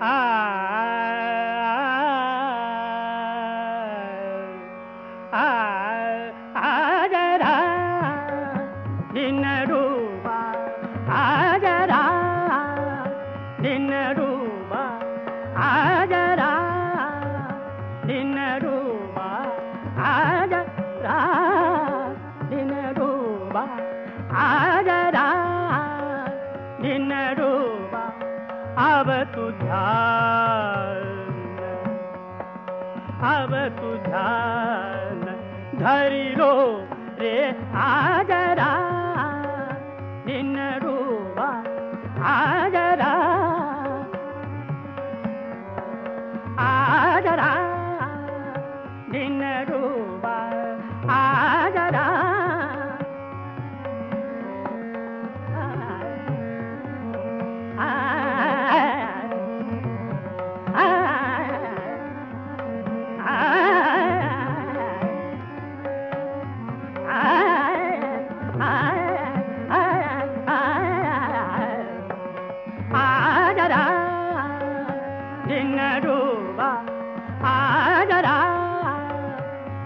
I, धर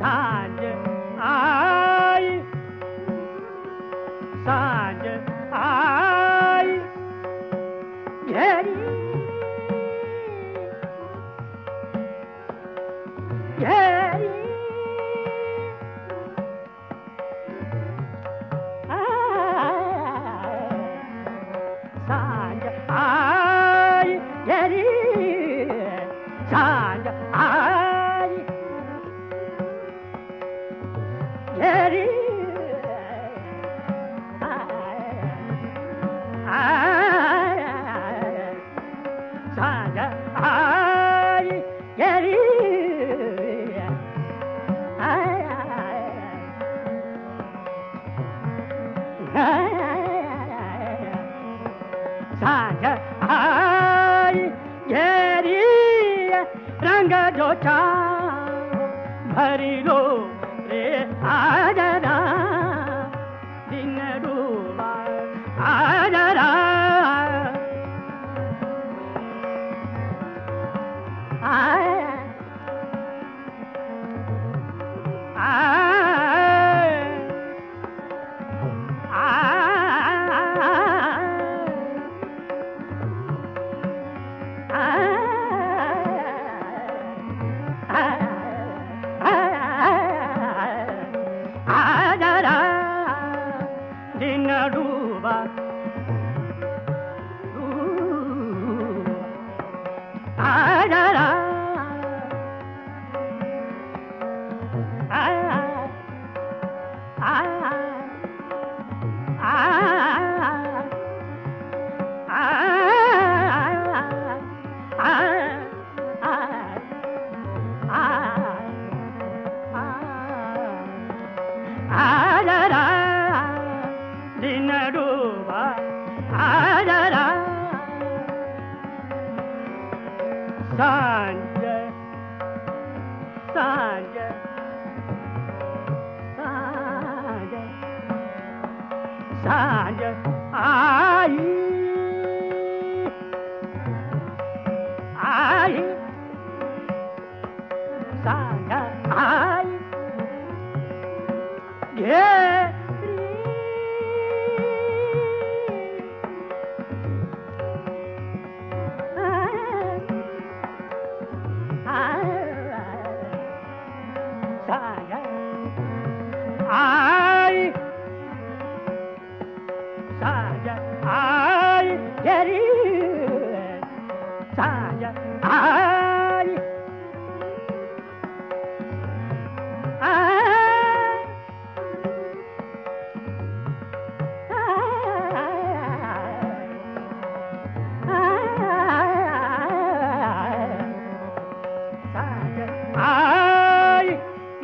ਸਾਂਝ ਆਈ ਸਾਂਝ ਆਈ ਘੇਰੀ ਘੇਰੀ ਸਾਂਝ ਆਈ ਘੇਰੀ ਸਾਂਝ रंग जो चा भरी लो रे आ दिन da da ಸಾಂಜ ಸಾಂಜ ಸಾಂಜ ಆಯಿ ಆಯಿ साज आय यरी साज आय।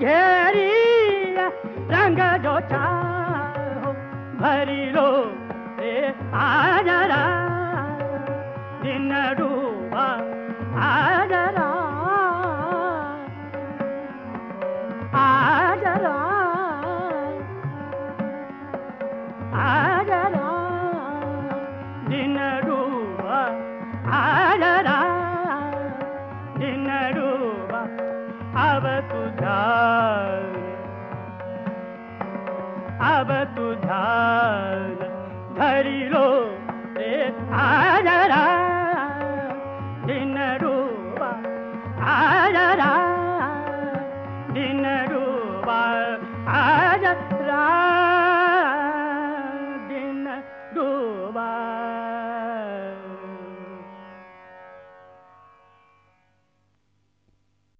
घेरी रंग जो चाहो भरी लो। रे आजरा दिन डूबा आजरा आजरा आजरा दिन डूबा आजरा दिन डूबा अब तुझा अब तुझा धरी लो। ए आ जा